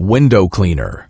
window cleaner.